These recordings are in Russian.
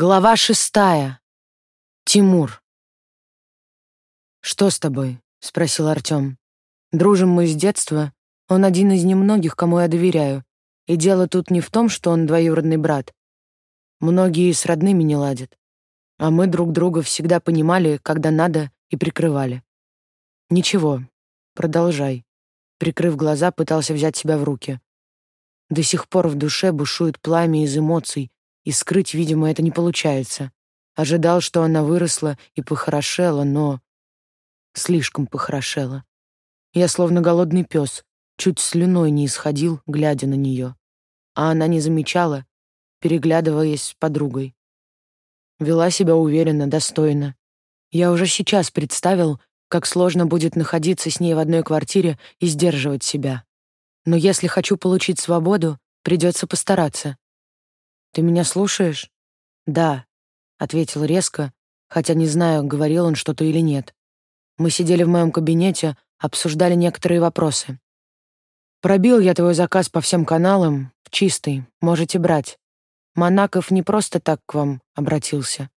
Глава шестая. Тимур. «Что с тобой?» — спросил Артём. «Дружим мы с детства. Он один из немногих, кому я доверяю. И дело тут не в том, что он двоюродный брат. Многие с родными не ладят. А мы друг друга всегда понимали, когда надо, и прикрывали. Ничего, продолжай». Прикрыв глаза, пытался взять себя в руки. До сих пор в душе бушует пламя из эмоций, и скрыть, видимо, это не получается. Ожидал, что она выросла и похорошела, но... Слишком похорошела. Я словно голодный пес, чуть слюной не исходил, глядя на нее. А она не замечала, переглядываясь с подругой. Вела себя уверенно, достойно. Я уже сейчас представил, как сложно будет находиться с ней в одной квартире и сдерживать себя. Но если хочу получить свободу, придется постараться. «Ты меня слушаешь?» «Да», — ответил резко, хотя не знаю, говорил он что-то или нет. Мы сидели в моем кабинете, обсуждали некоторые вопросы. «Пробил я твой заказ по всем каналам, чистый, можете брать. Монаков не просто так к вам обратился.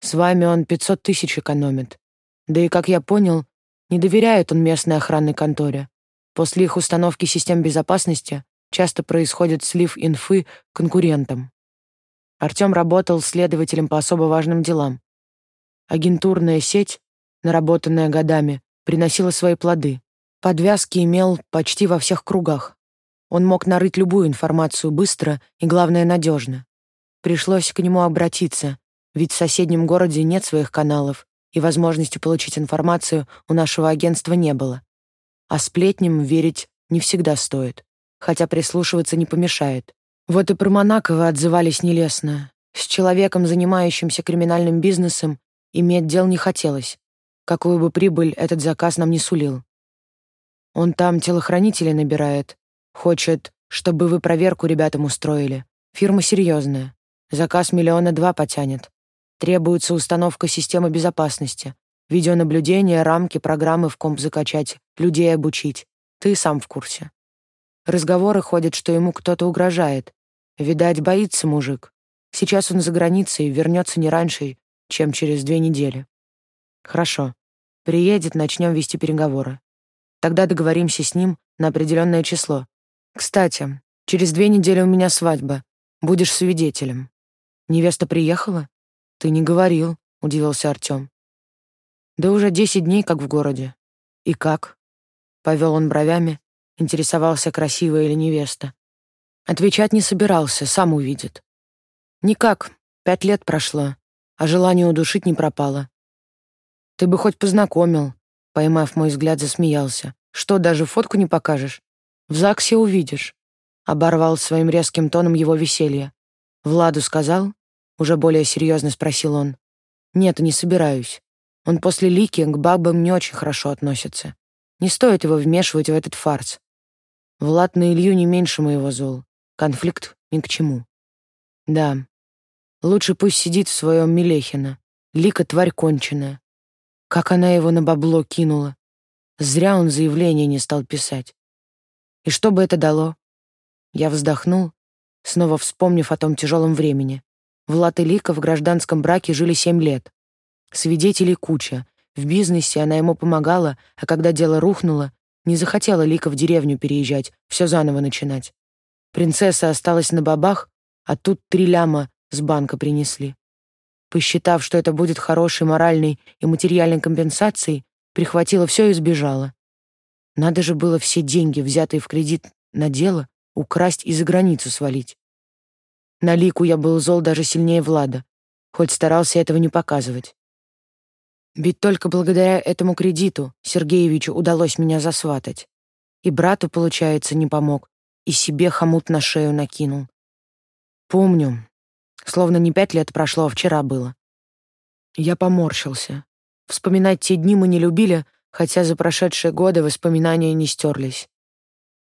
С вами он 500 тысяч экономит. Да и, как я понял, не доверяет он местной охранной конторе. После их установки систем безопасности часто происходит слив инфы конкурентам. Артём работал следователем по особо важным делам. Агентурная сеть, наработанная годами, приносила свои плоды. Подвязки имел почти во всех кругах. Он мог нарыть любую информацию быстро и, главное, надежно. Пришлось к нему обратиться, ведь в соседнем городе нет своих каналов, и возможности получить информацию у нашего агентства не было. А сплетням верить не всегда стоит, хотя прислушиваться не помешает. Вот и про Монакова отзывались нелестно. С человеком, занимающимся криминальным бизнесом, иметь дел не хотелось. Какую бы прибыль этот заказ нам не сулил. Он там телохранителей набирает. Хочет, чтобы вы проверку ребятам устроили. Фирма серьезная. Заказ миллиона два потянет. Требуется установка системы безопасности. Видеонаблюдение, рамки, программы в комп закачать, людей обучить. Ты сам в курсе. Разговоры ходят, что ему кто-то угрожает. Видать, боится мужик. Сейчас он за границей, вернется не раньше, чем через две недели. Хорошо. Приедет, начнем вести переговоры. Тогда договоримся с ним на определенное число. Кстати, через две недели у меня свадьба. Будешь свидетелем. Невеста приехала? Ты не говорил, удивился Артём. Да уже десять дней как в городе. И как? Повел он бровями, интересовался, красивая или невеста. Отвечать не собирался, сам увидит. Никак, пять лет прошло, а желание удушить не пропало. Ты бы хоть познакомил, поймав мой взгляд, засмеялся. Что, даже фотку не покажешь? В ЗАГСе увидишь. Оборвал своим резким тоном его веселье. Владу сказал? Уже более серьезно спросил он. Нет, не собираюсь. Он после Лики к бабам не очень хорошо относится. Не стоит его вмешивать в этот фарс. Влад на Илью не меньше моего зол. Конфликт ни к чему. Да, лучше пусть сидит в своем Мелехино. Лика тварь конченая. Как она его на бабло кинула. Зря он заявление не стал писать. И что бы это дало? Я вздохнул, снова вспомнив о том тяжелом времени. Влад и Лика в гражданском браке жили семь лет. Свидетелей куча. В бизнесе она ему помогала, а когда дело рухнуло, не захотела Лика в деревню переезжать, все заново начинать. Принцесса осталась на бабах, а тут три ляма с банка принесли. Посчитав, что это будет хорошей моральной и материальной компенсацией, прихватила все и сбежала. Надо же было все деньги, взятые в кредит на дело, украсть и за границу свалить. На Лику я был зол даже сильнее Влада, хоть старался этого не показывать. Ведь только благодаря этому кредиту Сергеевичу удалось меня засватать. И брату, получается, не помог, и себе хомут на шею накинул. Помню, словно не пять лет прошло, а вчера было. Я поморщился. Вспоминать те дни мы не любили, хотя за прошедшие годы воспоминания не стерлись.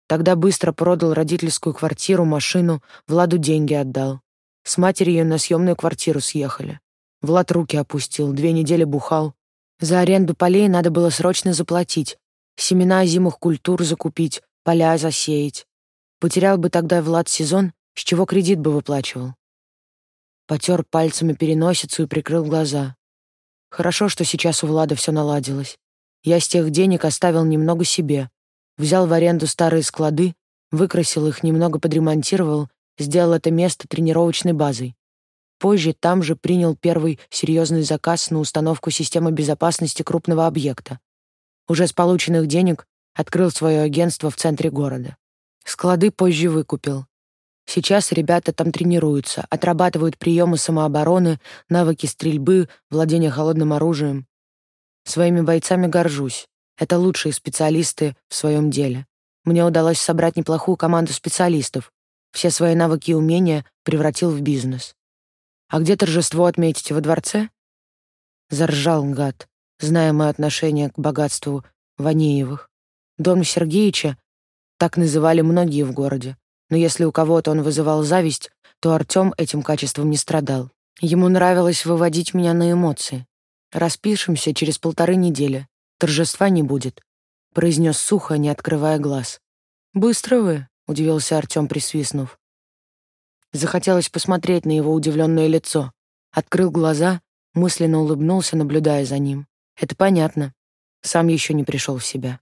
Тогда быстро продал родительскую квартиру, машину, Владу деньги отдал. С матерью на съемную квартиру съехали. Влад руки опустил, две недели бухал. За аренду полей надо было срочно заплатить, семена зимых культур закупить, поля засеять. Потерял бы тогда Влад сезон, с чего кредит бы выплачивал. потер пальцами переносицу и прикрыл глаза. Хорошо, что сейчас у Влада все наладилось. Я с тех денег оставил немного себе, взял в аренду старые склады, выкрасил их, немного подремонтировал, сделал это место тренировочной базой. Позже там же принял первый серьезный заказ на установку системы безопасности крупного объекта. Уже с полученных денег открыл свое агентство в центре города. Склады позже выкупил. Сейчас ребята там тренируются, отрабатывают приемы самообороны, навыки стрельбы, владение холодным оружием. Своими бойцами горжусь. Это лучшие специалисты в своем деле. Мне удалось собрать неплохую команду специалистов. Все свои навыки и умения превратил в бизнес. А где торжество отметите во дворце? Заржал гад, зная мое отношение к богатству Ванеевых. Дом Сергеевича так называли многие в городе но если у кого-то он вызывал зависть, то Артём этим качеством не страдал. Ему нравилось выводить меня на эмоции. «Распишемся через полторы недели. Торжества не будет», — произнес сухо, не открывая глаз. «Быстро вы», — удивился Артём, присвистнув. Захотелось посмотреть на его удивленное лицо. Открыл глаза, мысленно улыбнулся, наблюдая за ним. Это понятно. Сам еще не пришел в себя.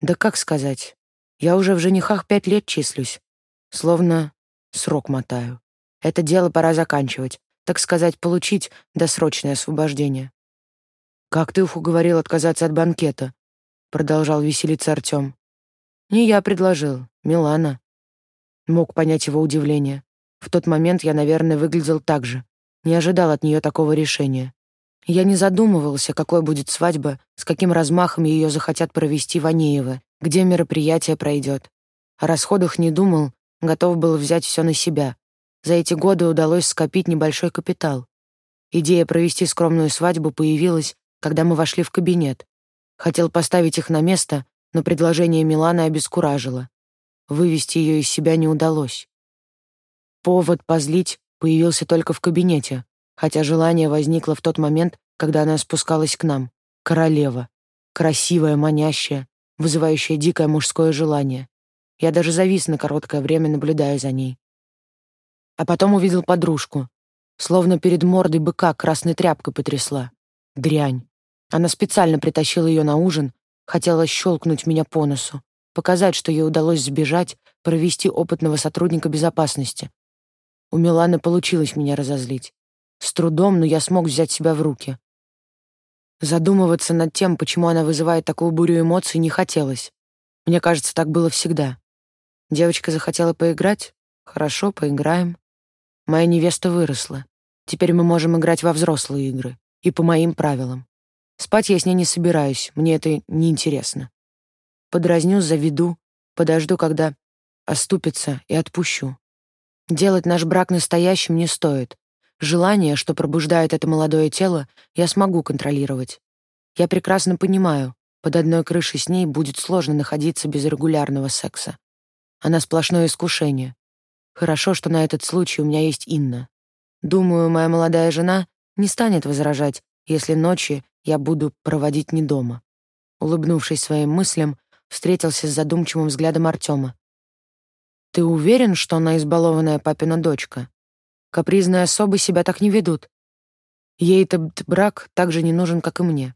Да как сказать? Я уже в женихах пять лет числюсь. Словно срок мотаю. Это дело пора заканчивать, так сказать, получить досрочное освобождение. «Как ты уговорил отказаться от банкета?» — продолжал веселиться Артём. «Не я предложил, Милана». Мог понять его удивление. В тот момент я, наверное, выглядел так же. Не ожидал от нее такого решения. Я не задумывался, какой будет свадьба, с каким размахом ее захотят провести Ванеевы, где мероприятие пройдет. О расходах не думал, готов был взять все на себя. За эти годы удалось скопить небольшой капитал. Идея провести скромную свадьбу появилась, когда мы вошли в кабинет. Хотел поставить их на место, но предложение Миланы обескуражило. Вывести ее из себя не удалось. Повод позлить появился только в кабинете, хотя желание возникло в тот момент, когда она спускалась к нам. Королева. Красивая, манящая, вызывающая дикое мужское желание. Я даже завис на короткое время, наблюдая за ней. А потом увидел подружку. Словно перед мордой быка красной тряпкой потрясла. Дрянь. Она специально притащила ее на ужин, хотела щелкнуть меня по носу, показать, что ей удалось сбежать, провести опытного сотрудника безопасности. У Миланы получилось меня разозлить. С трудом, но я смог взять себя в руки. Задумываться над тем, почему она вызывает такую бурю эмоций, не хотелось. Мне кажется, так было всегда. Девочка захотела поиграть? Хорошо, поиграем. Моя невеста выросла. Теперь мы можем играть во взрослые игры. И по моим правилам. Спать я с ней не собираюсь, мне это неинтересно. Подразню, заведу, подожду, когда оступится, и отпущу. Делать наш брак настоящим не стоит. Желание, что пробуждает это молодое тело, я смогу контролировать. Я прекрасно понимаю, под одной крышей с ней будет сложно находиться без регулярного секса. Она сплошное искушение. Хорошо, что на этот случай у меня есть Инна. Думаю, моя молодая жена не станет возражать, если ночи я буду проводить не дома. Улыбнувшись своим мыслям, встретился с задумчивым взглядом Артема. «Ты уверен, что она избалованная папина дочка? Капризные особы себя так не ведут. Ей этот брак так же не нужен, как и мне.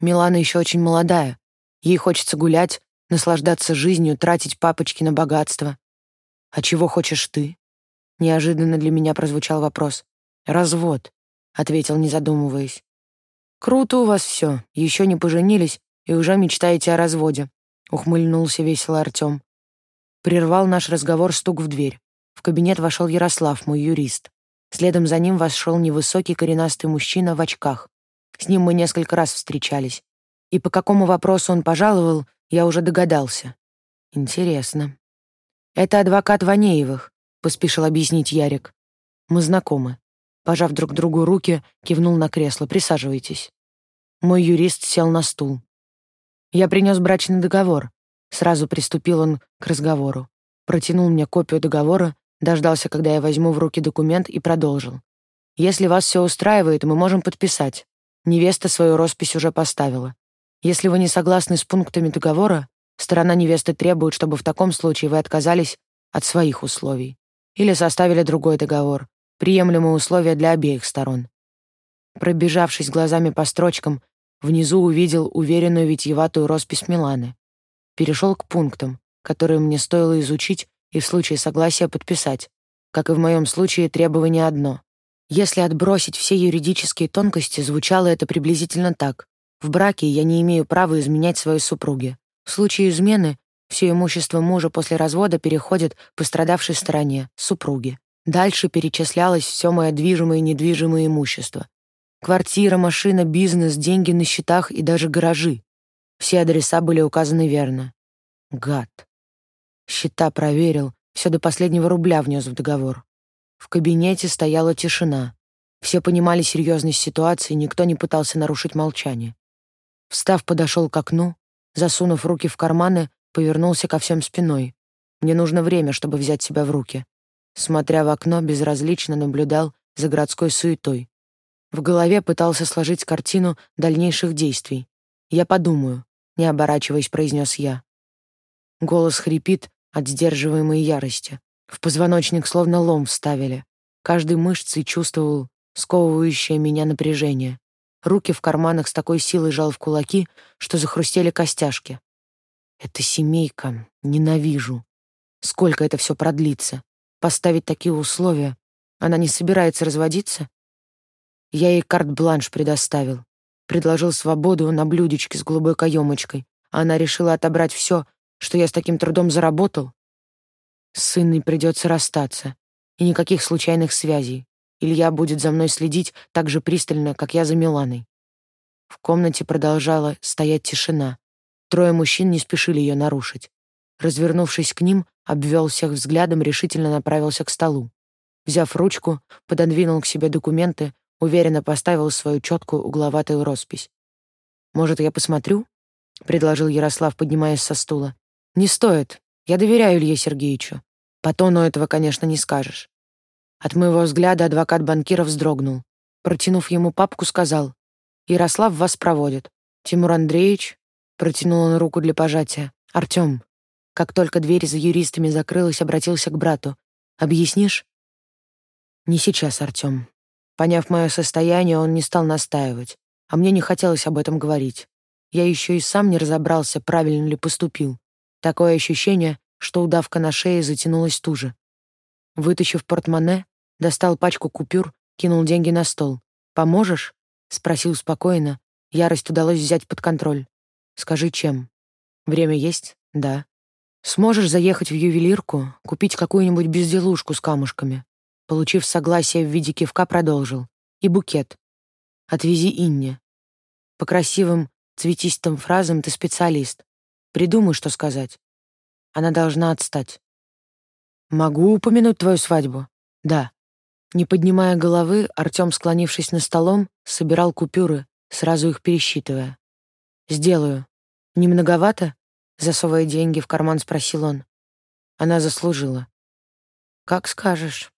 Милана еще очень молодая. Ей хочется гулять, наслаждаться жизнью, тратить папочки на богатство. А чего хочешь ты? Неожиданно для меня прозвучал вопрос. Развод, ответил, не задумываясь. Круто у вас все. Еще не поженились и уже мечтаете о разводе, ухмыльнулся весело Артем. Прервал наш разговор стук в дверь. В кабинет вошел Ярослав, мой юрист. Следом за ним вошел невысокий коренастый мужчина в очках. С ним мы несколько раз встречались. И по какому вопросу он пожаловал, я уже догадался. Интересно. Это адвокат Ванеевых, поспешил объяснить Ярик. Мы знакомы. Пожав друг другу руки, кивнул на кресло. Присаживайтесь. Мой юрист сел на стул. Я принес брачный договор. Сразу приступил он к разговору. Протянул мне копию договора, дождался, когда я возьму в руки документ и продолжил. Если вас все устраивает, мы можем подписать. Невеста свою роспись уже поставила. Если вы не согласны с пунктами договора, сторона невесты требует, чтобы в таком случае вы отказались от своих условий или составили другой договор, Приемлемые условия для обеих сторон. Пробежавшись глазами по строчкам, внизу увидел уверенную витьеватую роспись Миланы. Перешел к пунктам, которые мне стоило изучить и в случае согласия подписать. Как и в моем случае, требование одно. Если отбросить все юридические тонкости, звучало это приблизительно так. В браке я не имею права изменять своей супруге. В случае измены все имущество мужа после развода переходит пострадавшей стороне, супруге. Дальше перечислялось все мое движимое и недвижимое имущество. Квартира, машина, бизнес, деньги на счетах и даже гаражи. Все адреса были указаны верно. Гад. Счета проверил, все до последнего рубля внес в договор. В кабинете стояла тишина. Все понимали серьезность ситуации, никто не пытался нарушить молчание. Встав, подошел к окну, засунув руки в карманы, повернулся ко всем спиной. Мне нужно время, чтобы взять себя в руки. Смотря в окно, безразлично наблюдал за городской суетой. В голове пытался сложить картину дальнейших действий. «Я подумаю», — не оборачиваясь, произнес я. Голос хрипит от сдерживаемой ярости. В позвоночник словно лом вставили. Каждой мышцей чувствовал сковывающее меня напряжение. Руки в карманах с такой силой жал в кулаки, что захрустели костяшки. Это семейка. Ненавижу. Сколько это все продлится? Поставить такие условия? Она не собирается разводиться? Я ей карт-бланш предоставил. Предложил свободу на блюдечке с голубой каемочкой, она решила отобрать все, что я с таким трудом заработал. С Инной придется расстаться. И никаких случайных связей. Илья будет за мной следить так же пристально, как я за Миланой. В комнате продолжала стоять тишина. Трое мужчин не спешили ее нарушить. Развернувшись к ним, обвел всех взглядом, решительно направился к столу. Взяв ручку, пододвинул к себе документы, уверенно поставил свою четкую угловатую роспись. «Может, я посмотрю?» — предложил Ярослав, поднимаясь со стула. «Не стоит. Я доверяю Илье Сергеевичу. По тону этого, конечно, не скажешь. От моего взгляда адвокат банкира вздрогнул. Протянув ему папку, сказал, «Ярослав вас проводит. Тимур Андреевич...» Протянул он руку для пожатия. «Артём». Как только дверь за юристами закрылась, обратился к брату. «Объяснишь?» «Не сейчас, Артём». Поняв мое состояние, он не стал настаивать, а мне не хотелось об этом говорить. Я еще и сам не разобрался, правильно ли поступил. Такое ощущение, что удавка на шее затянулась туже. Вытащив портмоне, достал пачку купюр, кинул деньги на стол. «Поможешь?» — спросил спокойно. Ярость удалось взять под контроль. «Скажи, чем?» «Время есть?» «Да». «Сможешь заехать в ювелирку, купить какую-нибудь безделушку с камушками?» Получив согласие в виде кивка, продолжил. «И букет. Отвези Инне. По красивым, цветистым фразам ты специалист. Придумай, что сказать. Она должна отстать. «Могу упомянуть твою свадьбу?» «Да». Не поднимая головы, Артём, склонившись на столом, собирал купюры, сразу их пересчитывая. «Сделаю. Не многовато?» Засовывая деньги в карман, спросил он. Она заслужила. «Как скажешь».